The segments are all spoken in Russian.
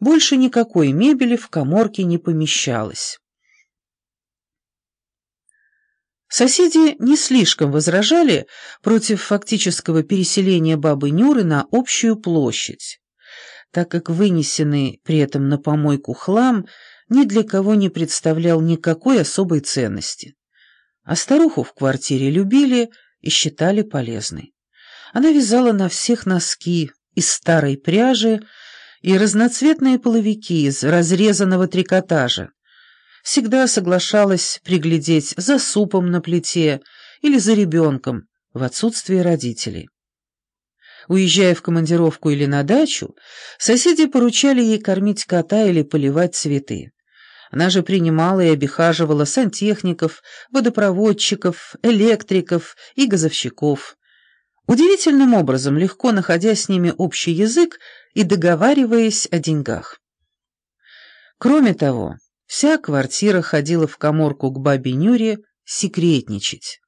Больше никакой мебели в коморке не помещалось. Соседи не слишком возражали против фактического переселения бабы Нюры на общую площадь, так как вынесенный при этом на помойку хлам ни для кого не представлял никакой особой ценности. А старуху в квартире любили и считали полезной. Она вязала на всех носки из старой пряжи и разноцветные половики из разрезанного трикотажа, всегда соглашалась приглядеть за супом на плите или за ребенком в отсутствие родителей. Уезжая в командировку или на дачу, соседи поручали ей кормить кота или поливать цветы. Она же принимала и обихаживала сантехников, водопроводчиков, электриков и газовщиков. Удивительным образом, легко находя с ними общий язык и договариваясь о деньгах. Кроме того, Вся квартира ходила в коморку к бабе Нюре секретничать.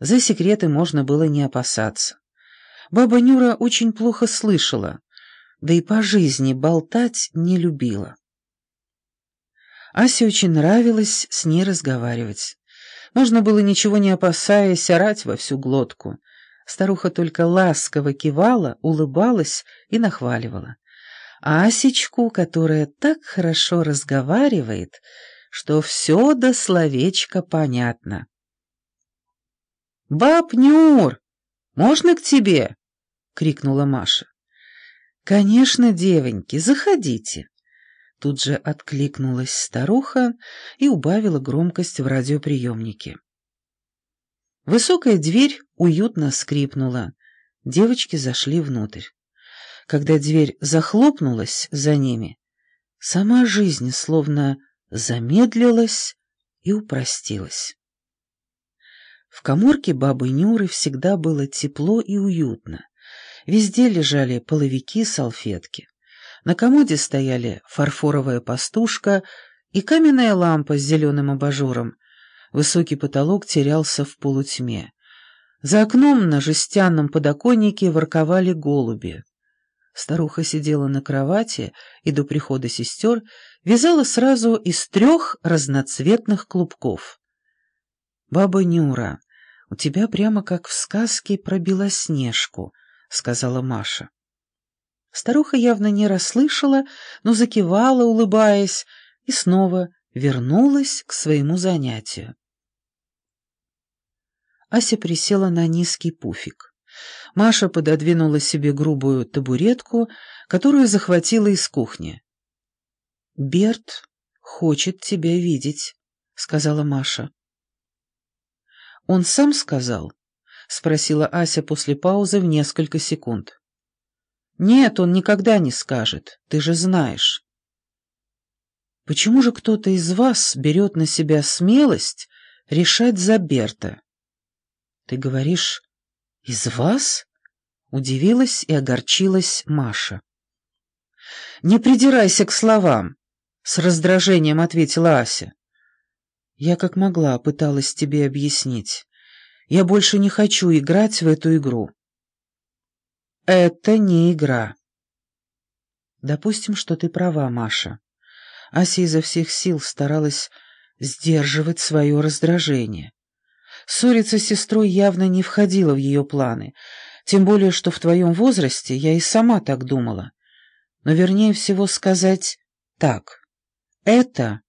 За секреты можно было не опасаться. Баба Нюра очень плохо слышала, да и по жизни болтать не любила. Асе очень нравилось с ней разговаривать. Можно было, ничего не опасаясь, орать во всю глотку. Старуха только ласково кивала, улыбалась и нахваливала. Асечку, которая так хорошо разговаривает, что все до словечка понятно. «Баб Нюр, можно к тебе?» — крикнула Маша. «Конечно, девоньки, заходите». Тут же откликнулась старуха и убавила громкость в радиоприемнике. Высокая дверь уютно скрипнула. Девочки зашли внутрь. Когда дверь захлопнулась за ними, сама жизнь словно замедлилась и упростилась. В коморке бабы Нюры всегда было тепло и уютно. Везде лежали половики, салфетки. На комоде стояли фарфоровая пастушка и каменная лампа с зеленым абажуром. Высокий потолок терялся в полутьме. За окном на жестяном подоконнике ворковали голуби. Старуха сидела на кровати и до прихода сестер вязала сразу из трех разноцветных клубков. «Баба Нюра, у тебя прямо как в сказке про Белоснежку», — сказала Маша. Старуха явно не расслышала, но закивала, улыбаясь, и снова вернулась к своему занятию. Ася присела на низкий пуфик. Маша пододвинула себе грубую табуретку, которую захватила из кухни. «Берт хочет тебя видеть», — сказала Маша. «Он сам сказал?» — спросила Ася после паузы в несколько секунд. «Нет, он никогда не скажет, ты же знаешь». «Почему же кто-то из вас берет на себя смелость решать за Берта?» «Ты говоришь, «Из вас?» — удивилась и огорчилась Маша. «Не придирайся к словам», — с раздражением ответила Ася. «Я как могла пыталась тебе объяснить. Я больше не хочу играть в эту игру». «Это не игра». «Допустим, что ты права, Маша». Ася изо всех сил старалась сдерживать свое раздражение. Ссориться с сестрой явно не входило в ее планы, тем более, что в твоем возрасте я и сама так думала. Но вернее всего сказать так. Это